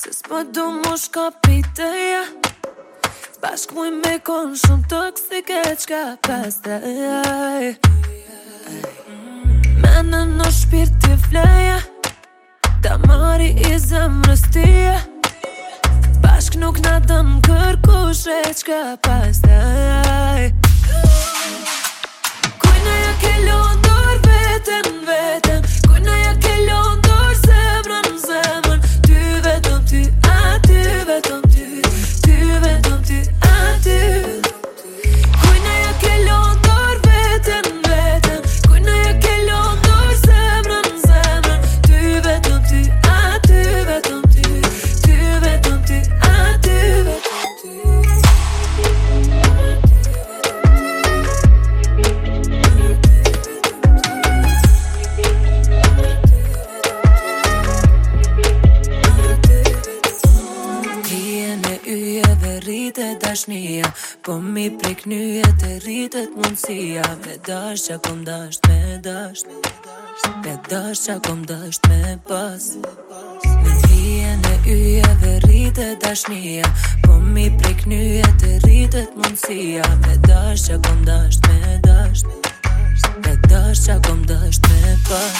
Se s'ma du mu shkapit e ja bashk mu me kon shumë të kësik e qka pas të ja Mene nuk shpirë t'i flaja Ta marri i zemrës t'i ja bashk nuk na dënë kërkush e qka pas të ja dashnia Po mi prek një e të rritet mundësia Me dash që kom dash, me dasht Me dasht që kom dash, me pas Me hien e yjeve rritet dashnia Po mi prek një e të rritet mundësia Me dash që kom dash, me dasht Me dash që kom dash, me pas